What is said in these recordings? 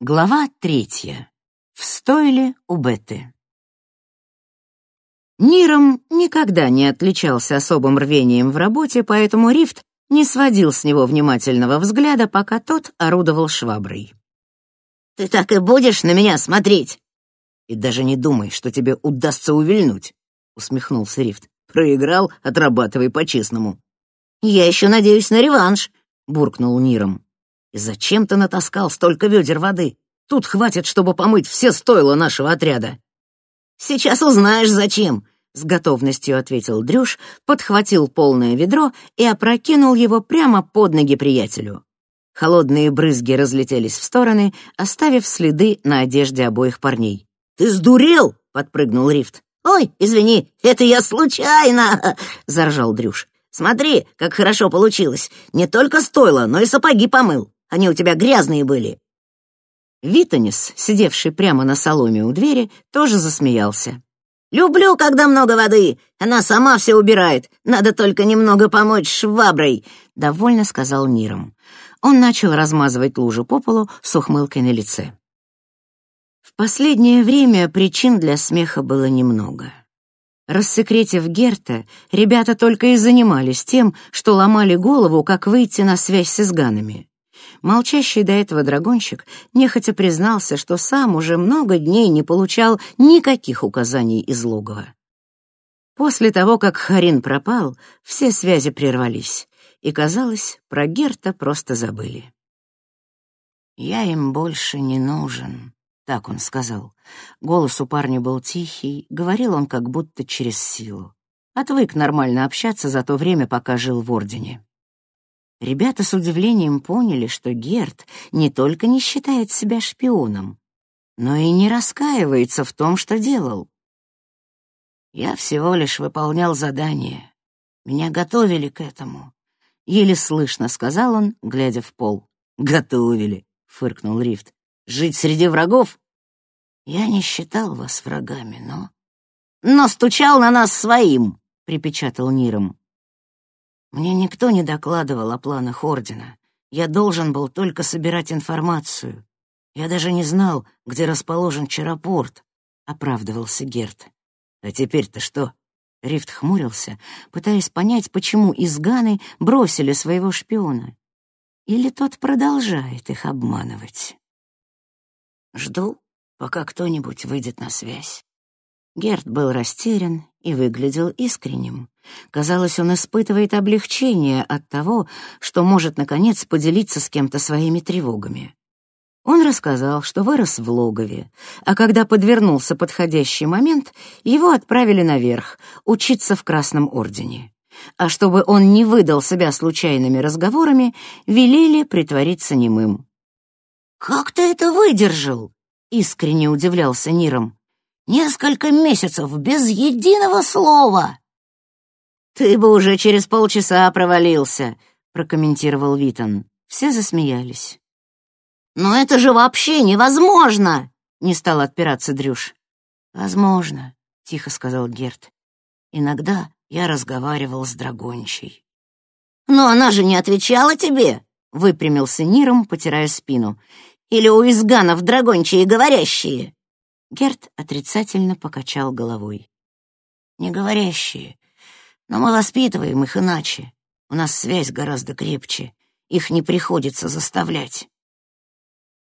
Глава третья. В стойле у Бетты. Ниром никогда не отличался особым рвением в работе, поэтому Рифт не сводил с него внимательного взгляда, пока тот орудовал шваброй. «Ты так и будешь на меня смотреть?» «И даже не думай, что тебе удастся увильнуть», — усмехнулся Рифт. «Проиграл, отрабатывай по-честному». «Я еще надеюсь на реванш», — буркнул Ниром. И зачем ты натаскал столько ведер воды? Тут хватит, чтобы помыть все стойла нашего отряда». «Сейчас узнаешь, зачем», — с готовностью ответил Дрюш, подхватил полное ведро и опрокинул его прямо под ноги приятелю. Холодные брызги разлетелись в стороны, оставив следы на одежде обоих парней. «Ты сдурел?» — подпрыгнул Рифт. «Ой, извини, это я случайно!» — заржал Дрюш. «Смотри, как хорошо получилось. Не только стойло, но и сапоги помыл». Они у тебя грязные были». Витанис, сидевший прямо на соломе у двери, тоже засмеялся. «Люблю, когда много воды. Она сама все убирает. Надо только немного помочь шваброй», — довольно сказал Ниром. Он начал размазывать лужу по полу с ухмылкой на лице. В последнее время причин для смеха было немного. Рассекретив Герта, ребята только и занимались тем, что ломали голову, как выйти на связь с изганами. Молчащий до этого драгонщик нехотя признался, что сам уже много дней не получал никаких указаний из логова. После того, как Харин пропал, все связи прервались, и, казалось, про Герта просто забыли. «Я им больше не нужен», — так он сказал. Голос у парня был тихий, говорил он как будто через силу. Отвык нормально общаться за то время, пока жил в Ордене. Ребята с удивлением поняли, что Герт не только не считает себя шпионом, но и не раскаивается в том, что делал. Я всего лишь выполнял задание. Меня готовили к этому. Еле слышно сказал он, глядя в пол. «Готовили», — фыркнул Рифт. «Жить среди врагов?» «Я не считал вас врагами, но...» «Но стучал на нас своим», — припечатал Ниром. Мне никто не докладывал о планах Ордена. Я должен был только собирать информацию. Я даже не знал, где расположен Чарапорт, — оправдывался Герт. А теперь-то что? Рифт хмурился, пытаясь понять, почему изганы бросили своего шпиона. Или тот продолжает их обманывать? Жду, пока кто-нибудь выйдет на связь. Герт был растерян и выглядел искренним. Казалось, он испытывает облегчение от того, что может, наконец, поделиться с кем-то своими тревогами. Он рассказал, что вырос в логове, а когда подвернулся подходящий момент, его отправили наверх, учиться в Красном Ордене. А чтобы он не выдал себя случайными разговорами, велели притвориться немым. «Как ты это выдержал?» — искренне удивлялся Ниром. Несколько месяцев без единого слова. Ты бы уже через полчаса провалился, прокомментировал Витон. Все засмеялись. Но это же вообще невозможно, не стал отпираться Дрюш. Возможно, тихо сказал Герт. Иногда я разговаривал с драгончей. Но она же не отвечала тебе, выпрямился Ниром, потирая спину. Или у изганов драгончие говорящие? Герт отрицательно покачал головой. «Не говорящие, но мы воспитываем их иначе. У нас связь гораздо крепче, их не приходится заставлять».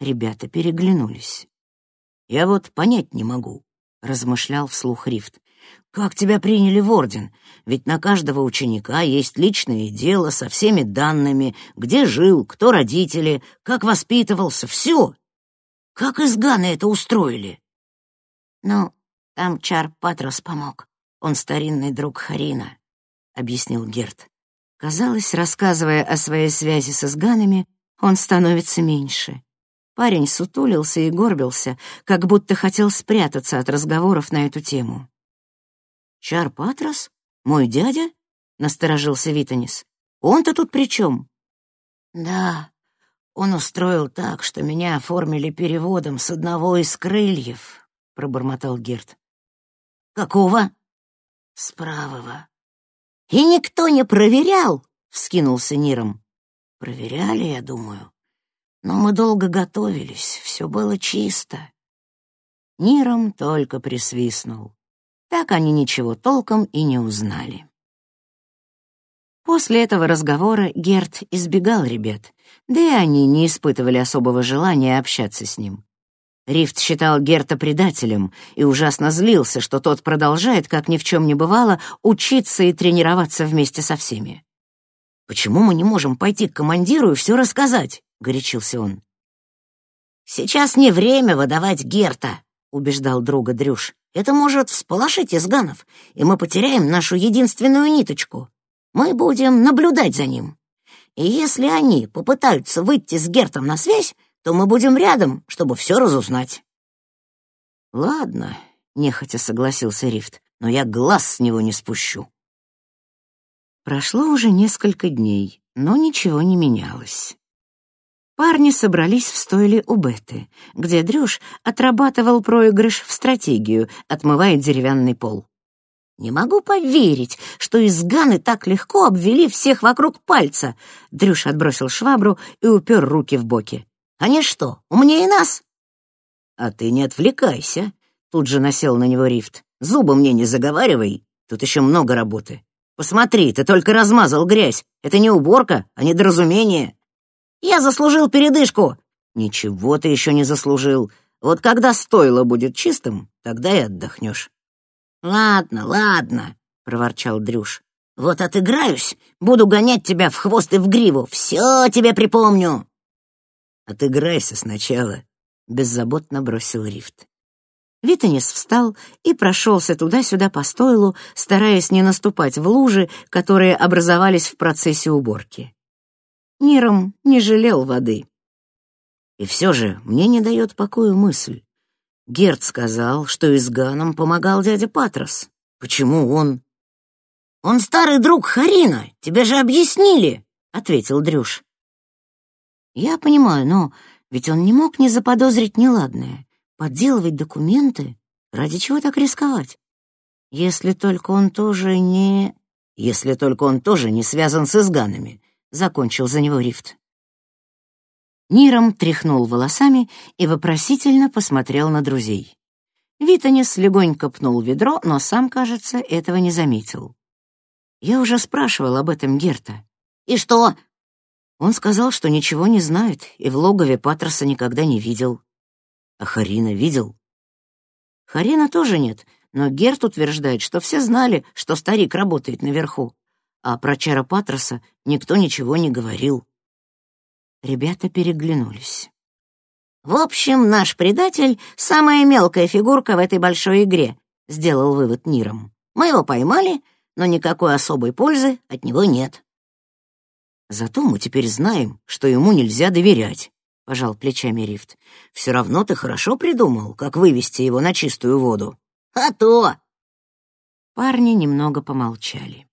Ребята переглянулись. «Я вот понять не могу», — размышлял вслух Рифт. «Как тебя приняли в Орден? Ведь на каждого ученика есть личное дело со всеми данными, где жил, кто родители, как воспитывался, все. Как из Ганы это устроили?» «Ну, там Чар Патрос помог. Он старинный друг Харина», — объяснил Герт. Казалось, рассказывая о своей связи с изганами, он становится меньше. Парень сутулился и горбился, как будто хотел спрятаться от разговоров на эту тему. «Чар Патрос? Мой дядя?» — насторожился Витанис. «Он-то тут при чем?» «Да, он устроил так, что меня оформили переводом с одного из крыльев», — пробормотал Герт. «Какого?» «С правого». «И никто не проверял?» — вскинулся Ниром. «Проверяли, я думаю. Но мы долго готовились, все было чисто. Ниром только присвистнул. Так они ничего толком и не узнали. После этого разговора Герт избегал ребят, да и они не испытывали особого желания общаться с ним. Рифт считал Герта предателем и ужасно злился, что тот продолжает, как ни в чем не бывало, учиться и тренироваться вместе со всеми. «Почему мы не можем пойти к командиру и все рассказать?» — горячился он. «Сейчас не время выдавать Герта», — убеждал друга Дрюш. «Это может всполошить изганов, и мы потеряем нашу единственную ниточку. Мы будем наблюдать за ним. И если они попытаются выйти с Гертом на связь, то мы будем рядом, чтобы все разузнать». «Ладно», — нехотя согласился Рифт, «но я глаз с него не спущу». Прошло уже несколько дней, но ничего не менялось. Парни собрались в стойле у Беты, где Дрюш отрабатывал проигрыш в стратегию, отмывая деревянный пол. «Не могу поверить, что изганы так легко обвели всех вокруг пальца!» Дрюш отбросил швабру и упер руки в боки. Они что, умнее нас?» «А ты не отвлекайся», — тут же насел на него Рифт. «Зубы мне не заговаривай, тут еще много работы. Посмотри, ты только размазал грязь. Это не уборка, а недоразумение. Я заслужил передышку». «Ничего ты еще не заслужил. Вот когда стойло будет чистым, тогда и отдохнешь». «Ладно, ладно», — проворчал Дрюш. «Вот отыграюсь, буду гонять тебя в хвост и в гриву, все тебе припомню». «Отыграйся сначала», — беззаботно бросил Рифт. Витанис встал и прошелся туда-сюда по стойлу, стараясь не наступать в лужи, которые образовались в процессе уборки. Ниром не жалел воды. И все же мне не дает покоя мысль. Герд сказал, что изганам помогал дядя Патрос. Почему он? «Он старый друг Харина, тебе же объяснили», — ответил Дрюш. Я понимаю, но ведь он не мог не заподозрить неладное. Подделывать документы? Ради чего так рисковать? Если только он тоже не... Если только он тоже не связан с изганами, закончил за него Рифт. Ниром тряхнул волосами и вопросительно посмотрел на друзей. Витанис легонько пнул ведро, но сам, кажется, этого не заметил. Я уже спрашивал об этом Герта. «И что, он сказал, что ничего не знает и в логове Патроса никогда не видел. А Харина видел? Харина тоже нет, но Герт утверждает, что все знали, что старик работает наверху, а про Чара Патроса никто ничего не говорил. Ребята переглянулись. «В общем, наш предатель — самая мелкая фигурка в этой большой игре», — сделал вывод Ниром. «Мы его поймали, но никакой особой пользы от него нет». Зато мы теперь знаем, что ему нельзя доверять, — пожал плечами Рифт. Все равно ты хорошо придумал, как вывести его на чистую воду. А то! Парни немного помолчали.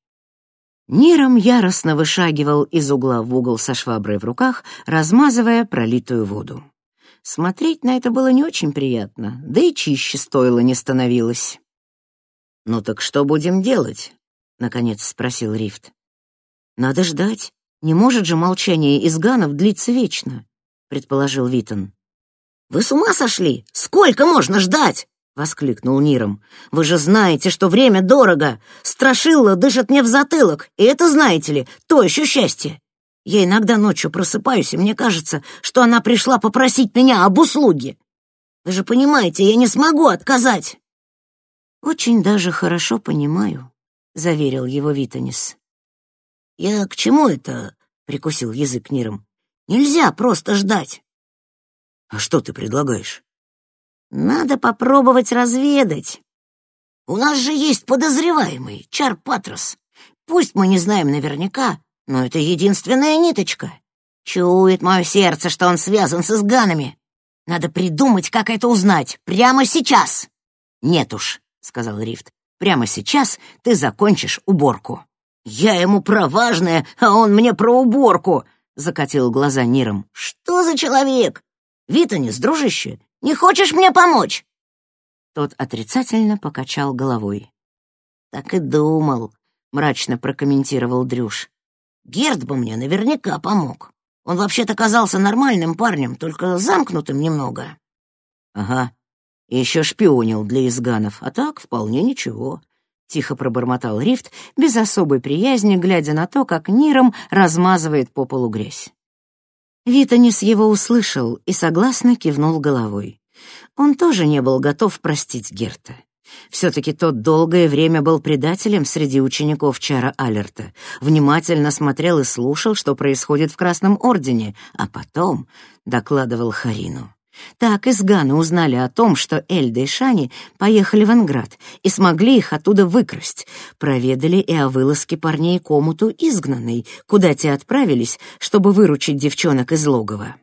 Ниром яростно вышагивал из угла в угол со шваброй в руках, размазывая пролитую воду. Смотреть на это было не очень приятно, да и чище стоило не становилось. «Ну так что будем делать?» — наконец спросил Рифт. «Надо ждать. Не может же молчание изганов длиться вечно, предположил Витон. Вы с ума сошли? Сколько можно ждать? воскликнул Ниром. Вы же знаете, что время дорого. Страшилла дышит мне в затылок, и это, знаете ли, то еще счастье. Я иногда ночью просыпаюсь, и мне кажется, что она пришла попросить меня об услуге. Вы же понимаете, я не смогу отказать. Очень даже хорошо понимаю, заверил его Витонис. «Я к чему это?» — прикусил язык Ниром. «Нельзя просто ждать». «А что ты предлагаешь?» «Надо попробовать разведать. У нас же есть подозреваемый, Чар Патрос. Пусть мы не знаем наверняка, но это единственная ниточка. Чует мое сердце, что он связан с изганами. Надо придумать, как это узнать, прямо сейчас». «Нет уж», — сказал Рифт, — «прямо сейчас ты закончишь уборку». «Я ему про важное, а он мне про уборку!» — закатил глаза Ниром. «Что за человек? Витанис, дружище, не хочешь мне помочь?» Тот отрицательно покачал головой. «Так и думал», — мрачно прокомментировал Дрюш. «Герд бы мне наверняка помог. Он вообще-то казался нормальным парнем, только замкнутым немного». «Ага, еще шпионил для изганов, а так вполне ничего», — тихо пробормотал Рифт, без особой приязни, глядя на то, как Ниром размазывает по полу грязь. Витанис его услышал и согласно кивнул головой. Он тоже не был готов простить Герта. Все-таки тот долгое время был предателем среди учеников Чара Алерта, внимательно смотрел и слушал, что происходит в Красном Ордене, а потом докладывал Харину. Так из Гана узнали о том, что Эльда и Шани поехали в Анград и смогли их оттуда выкрасть. Проведали и о вылазке парней комуту изгнанной, куда те отправились, чтобы выручить девчонок из логова.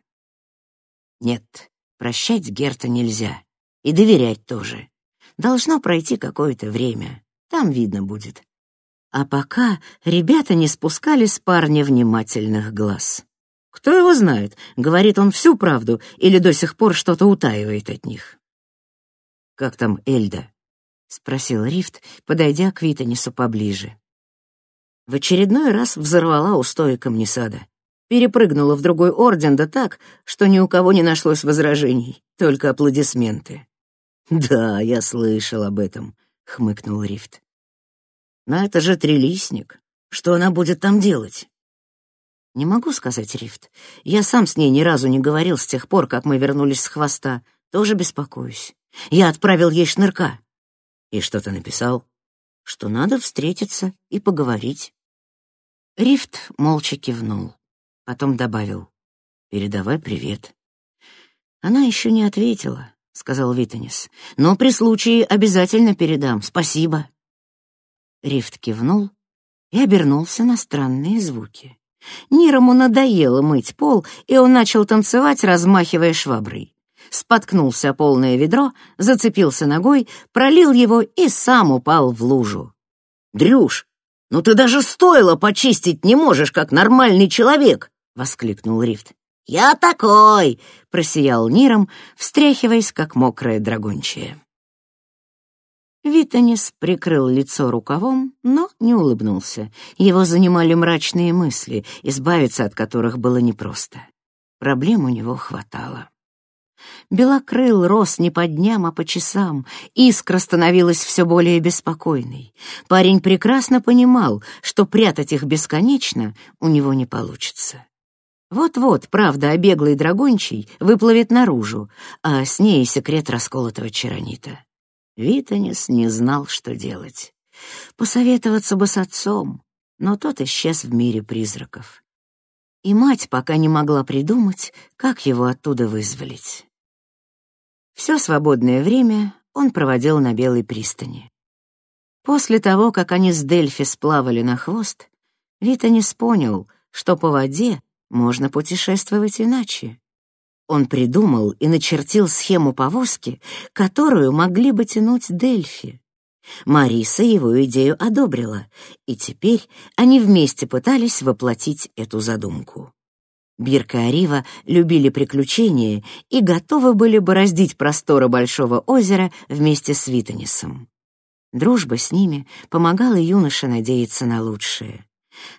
Нет, прощать Герта нельзя. И доверять тоже. Должно пройти какое-то время. Там видно будет. А пока ребята не спускали с парня внимательных глаз. Кто его знает, говорит он всю правду или до сих пор что-то утаивает от них. «Как там Эльда?» — спросил Рифт, подойдя к Витанису поближе. В очередной раз взорвала устои камнесада. Перепрыгнула в другой орден, да так, что ни у кого не нашлось возражений, только аплодисменты. «Да, я слышал об этом», — хмыкнул Рифт. «Но это же трелисник. Что она будет там делать?» «Не могу сказать, Рифт. Я сам с ней ни разу не говорил с тех пор, как мы вернулись с хвоста. Тоже беспокоюсь. Я отправил ей шнырка». «И что ты написал?» «Что надо встретиться и поговорить». Рифт молча кивнул. Потом добавил. «Передавай привет». Она еще не ответила сказал Витанис. «Но при случае обязательно передам. Спасибо». Рифт кивнул и обернулся на странные звуки. Нирому надоело мыть пол, и он начал танцевать, размахивая шваброй. Споткнулся полное ведро, зацепился ногой, пролил его и сам упал в лужу. «Дрюш, ну ты даже стоило почистить не можешь, как нормальный человек!» — воскликнул Рифт. «Я такой!» — просиял Ниром, встряхиваясь, как мокрая драгончая. Витанис прикрыл лицо рукавом, но не улыбнулся. Его занимали мрачные мысли, избавиться от которых было непросто. Проблем у него хватало. Белокрыл рос не по дням, а по часам, искра становилась все более беспокойной. Парень прекрасно понимал, что прятать их бесконечно у него не получится. Вот-вот правда о беглой выплывет наружу, а с ней секрет расколотого чаронита. Витанис не знал, что делать. Посоветоваться бы с отцом, но тот исчез в мире призраков. И мать пока не могла придумать, как его оттуда вызволить. Все свободное время он проводил на Белой пристани. После того, как они с Дельфи сплавали на хвост, Витанис понял, что по воде можно путешествовать иначе. Он придумал и начертил схему повозки, которую могли бы тянуть Дельфи. Мариса его идею одобрила, и теперь они вместе пытались воплотить эту задумку. Бирка и Арива любили приключения и готовы были бороздить просторы Большого озера вместе с Витанисом. Дружба с ними помогала юноше надеяться на лучшее.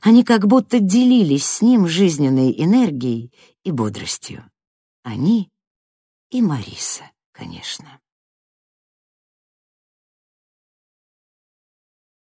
Они как будто делились с ним жизненной энергией и бодростью. Они и Мариса, конечно.